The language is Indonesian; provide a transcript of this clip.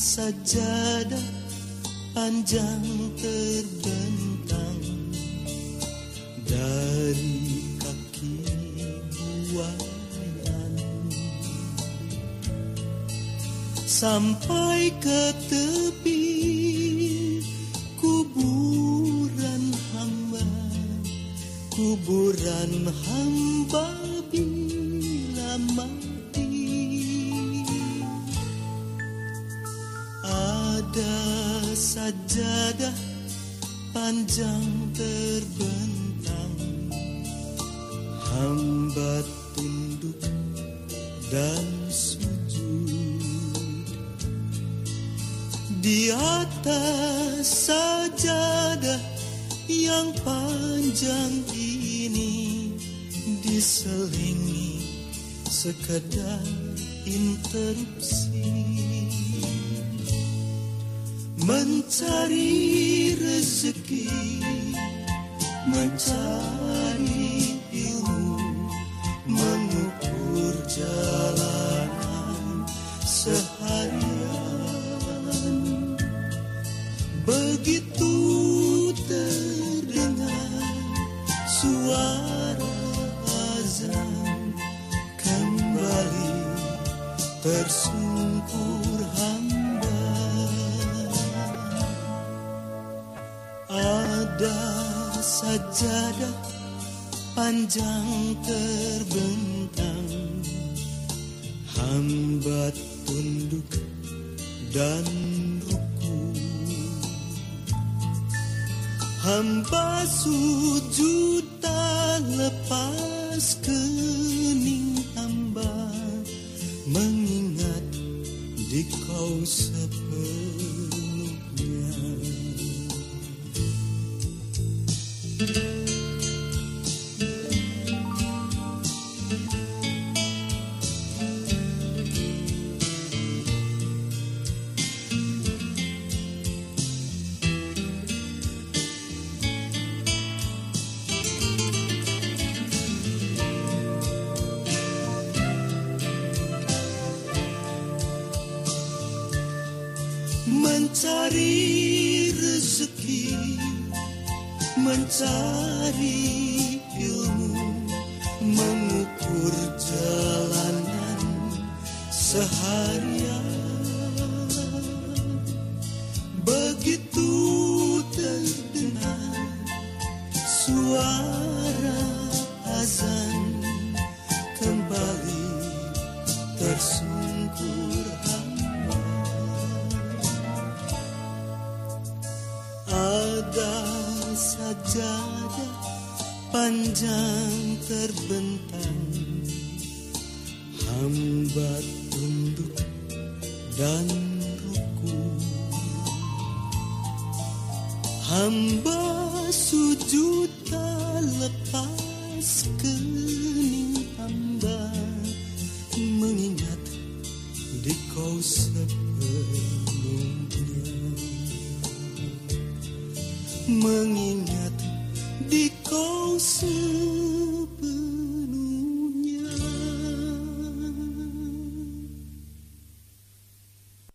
Ada sajadah panjang terbentang dari kaki buayan sampai ke tepi kuburan hamba kuburan hamba bila mati ada sajadah panjang terbentang. Hamba tunduk dan sujud. Di atas sajadah yang panjang ini diselingi sekedar interupsi mencari rezeki mencari ilmu mengukur jalanan seharian. Begitu terdengar suara azan kembali tersungkur ada sajadah panjang terbentang. Hamba tunduk dan ruku hamba sujud tak lepas kening hamba. Mengingat di kau sepenuhnya mencari rezeki, mencari ilmu, mengukur jalanan seharian. Begitu terdengar suara azan sajadah panjang terbentang. Hamba tunduk dan ruku. Hamba sujud tak lepas kening hamba Mengingat di kau sepenuhnya. Mengingat di kau sendiri.